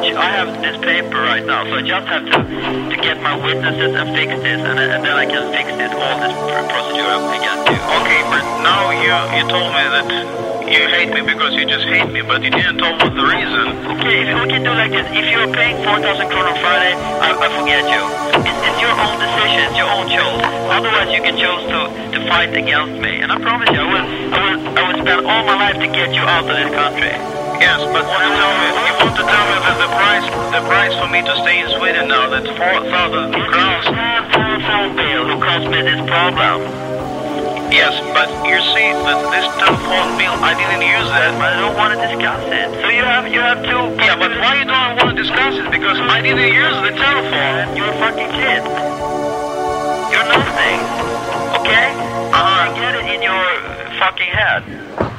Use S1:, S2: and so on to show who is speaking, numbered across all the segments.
S1: I
S2: have this paper right now, so I just have to, to get my witnesses and fix this, and, and then I can fix this, all this procedure against you.
S3: Okay, but now you, you told me that you hate me because you just hate me, but you didn't tell what the reason.
S2: Okay, if we can do like this, if you're paying 4,000 kronor on Friday, I, I forget you. It's, it's, your own decision, it's your own choice. Otherwise, you can choose to, to fight against me. And I promise you, I will, I will, I will spend all my life to get you out of this country.
S3: Yes, but want to tell me, you want to tell me that the price, the price for me to stay in Sweden now, that's 4,000 crowns.
S2: telephone bill who caused me this problem.
S3: Yes, but you see that this telephone bill, I didn't use that.
S2: But I don't want to discuss it. So you have, you have to.
S3: Yeah, but why you don't want to discuss it? Because I didn't use the telephone.
S2: You're a fucking kid. You're nothing. Okay?
S3: Uh, -huh.
S2: get it in your fucking head.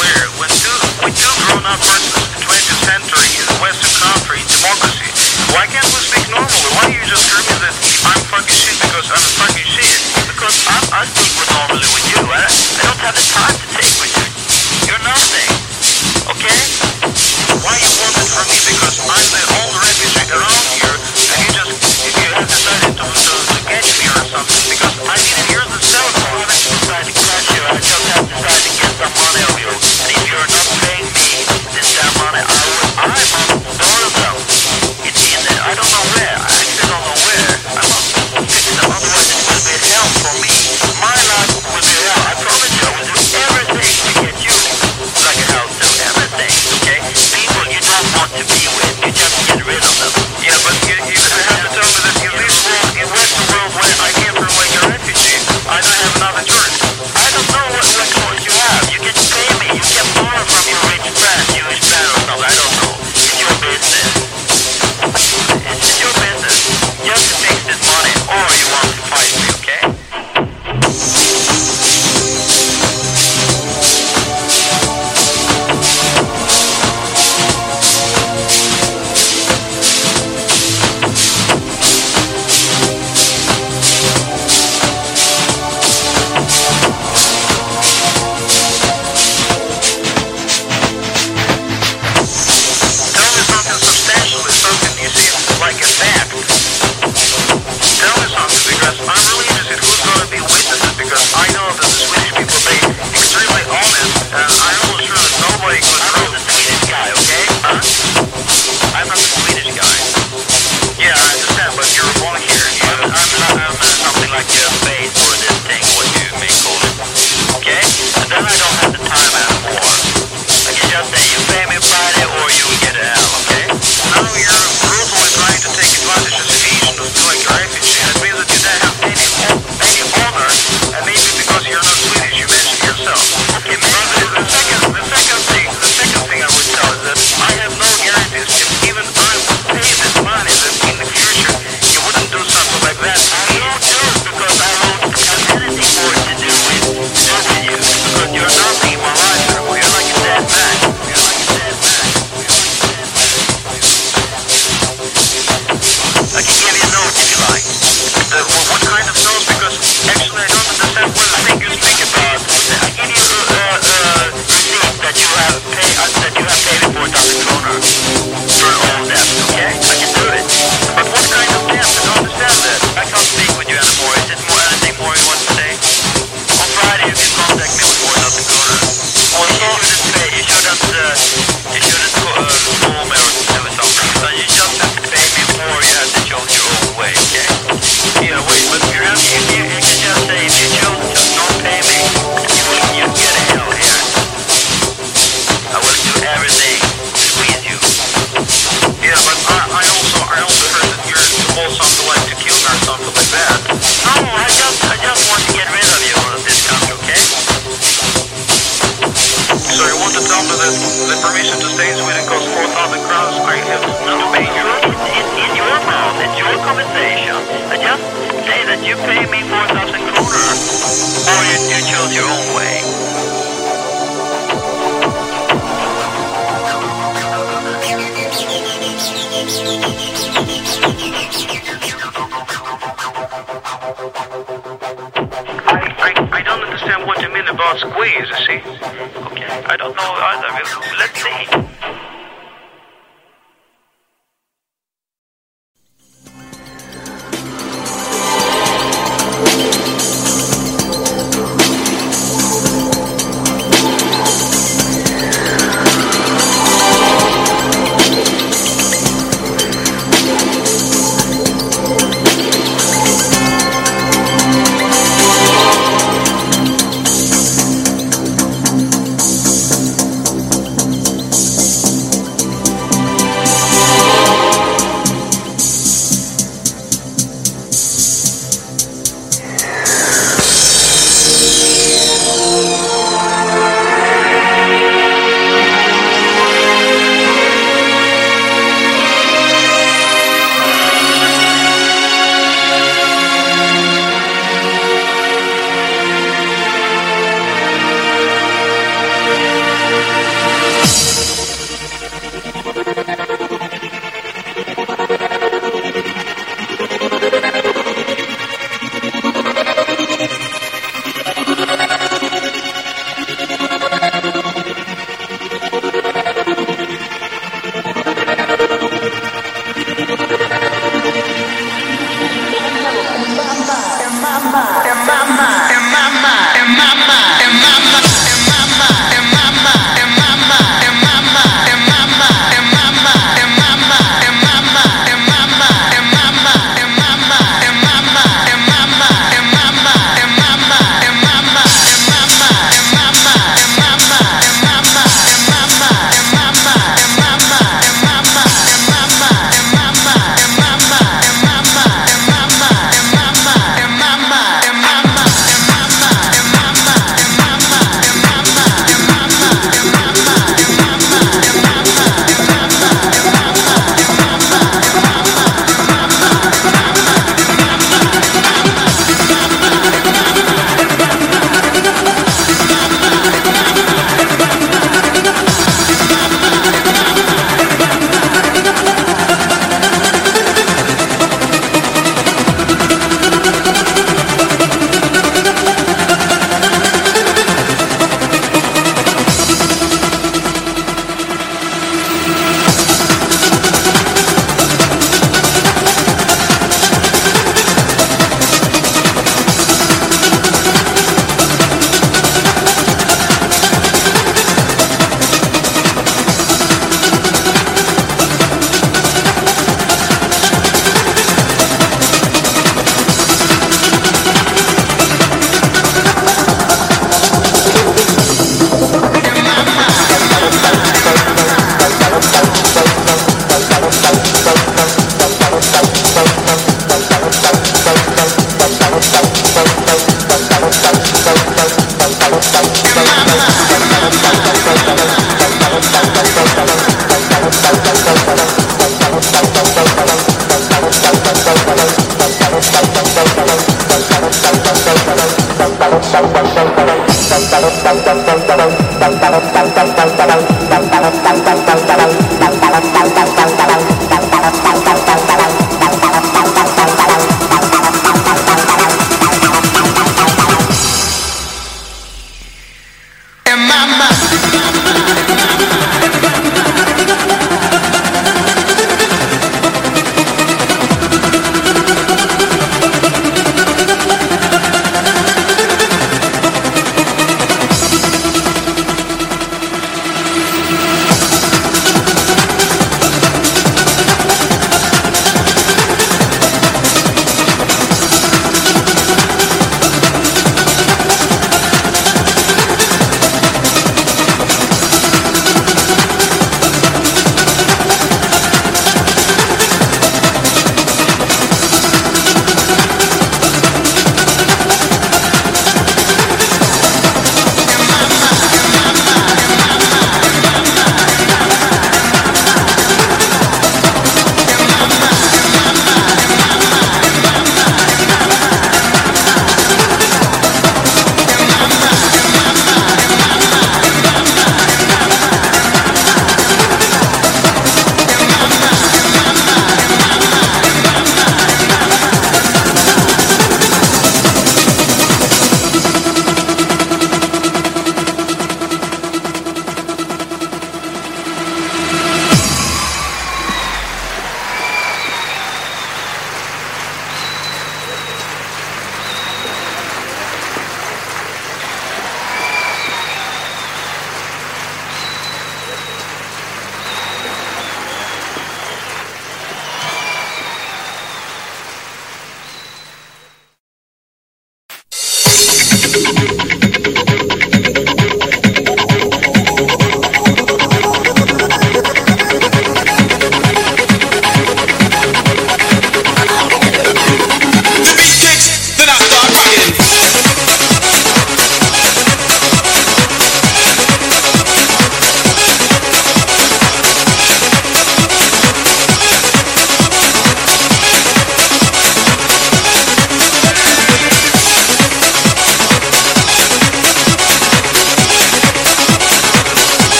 S3: clear. When two, when two grown-up persons in the 20th century in the Western country, democracy, why can't we speak normally? Why you just screaming that I'm fucking shit because I'm a fucking shit?
S2: Because I'm, I speak normally with you. I, I don't have the time to take with you. You're nothing. Okay?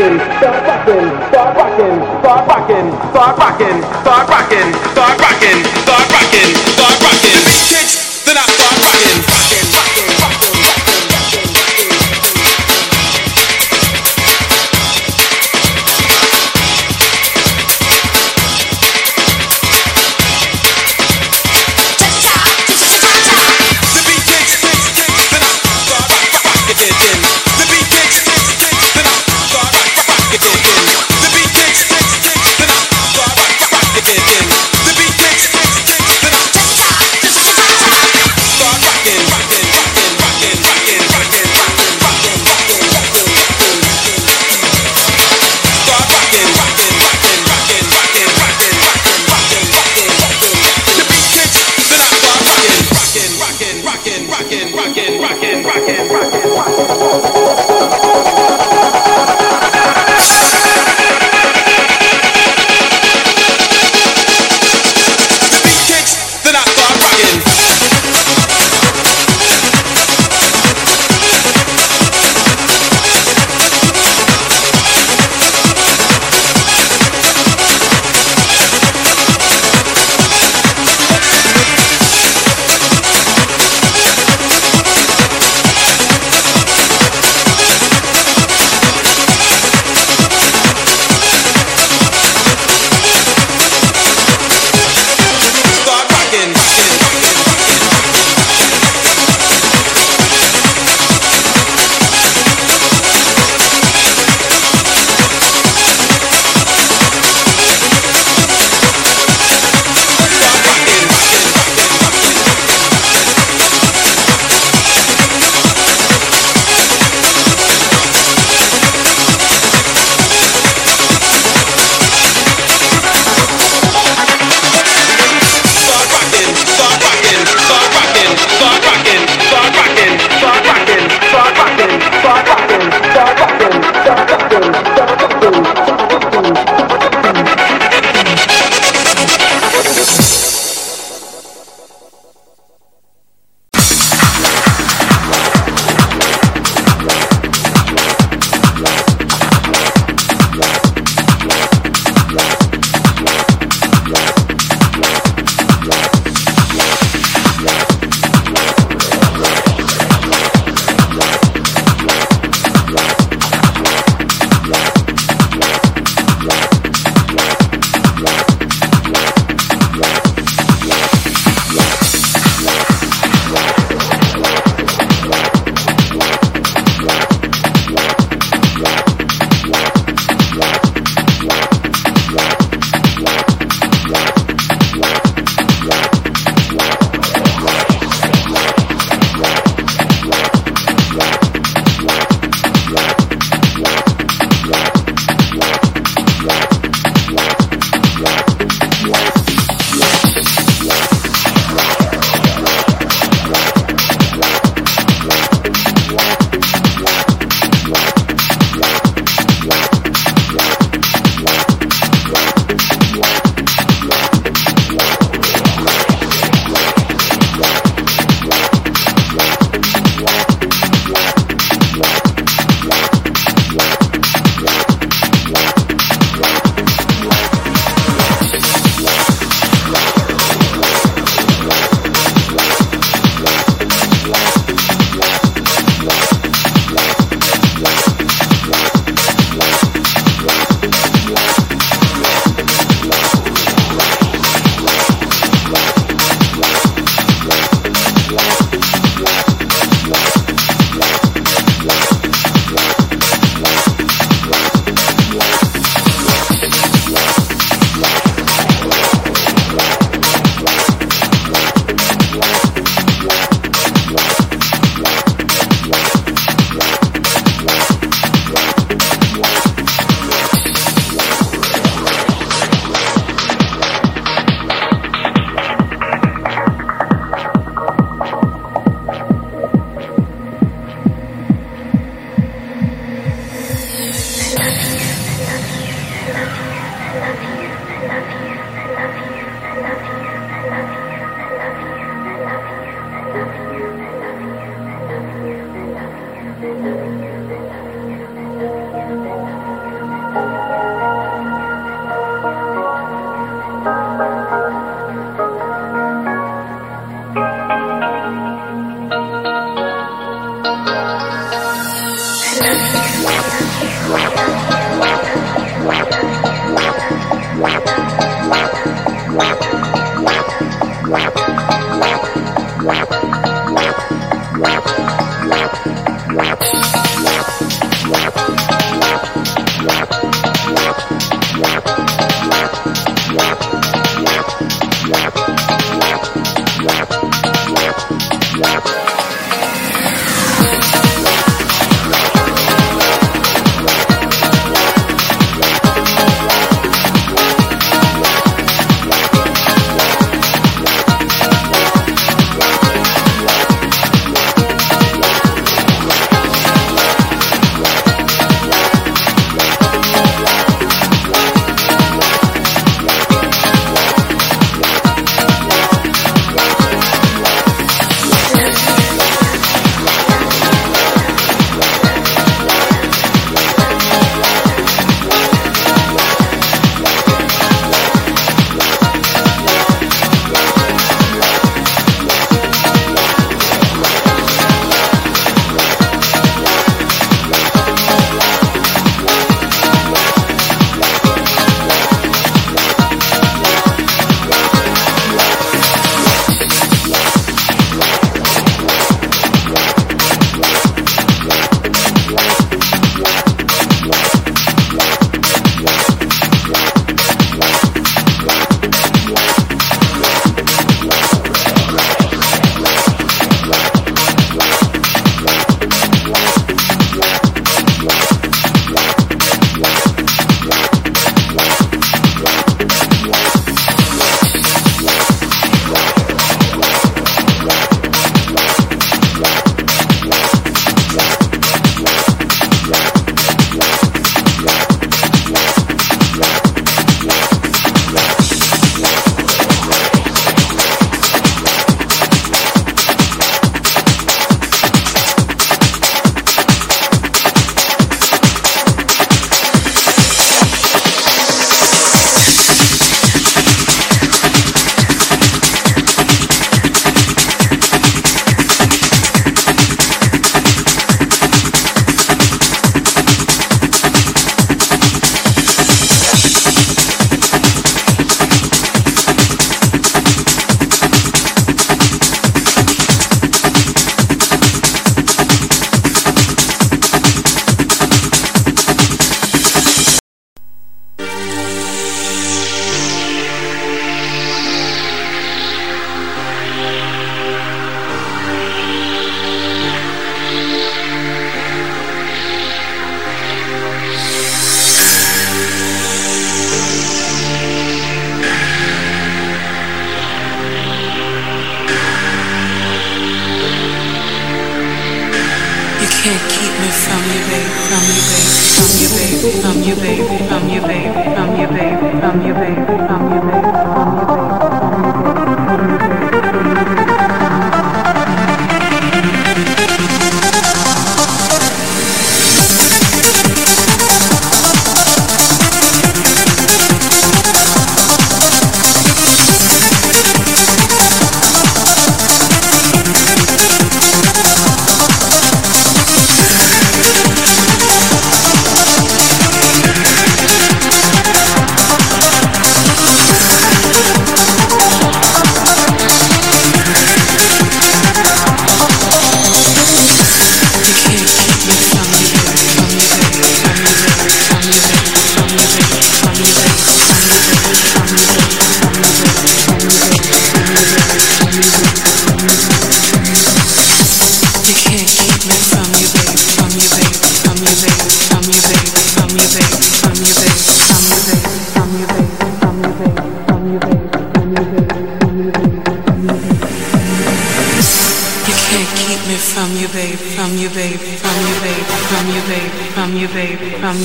S4: rocking, start rocking, start rocking, start rocking, start rocking, start rocking, start rocking, start rocking, start rocking.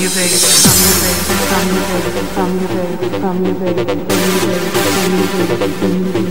S5: from your baby, from your baby, from your baby, from your baby, from your baby, from your baby, from your baby.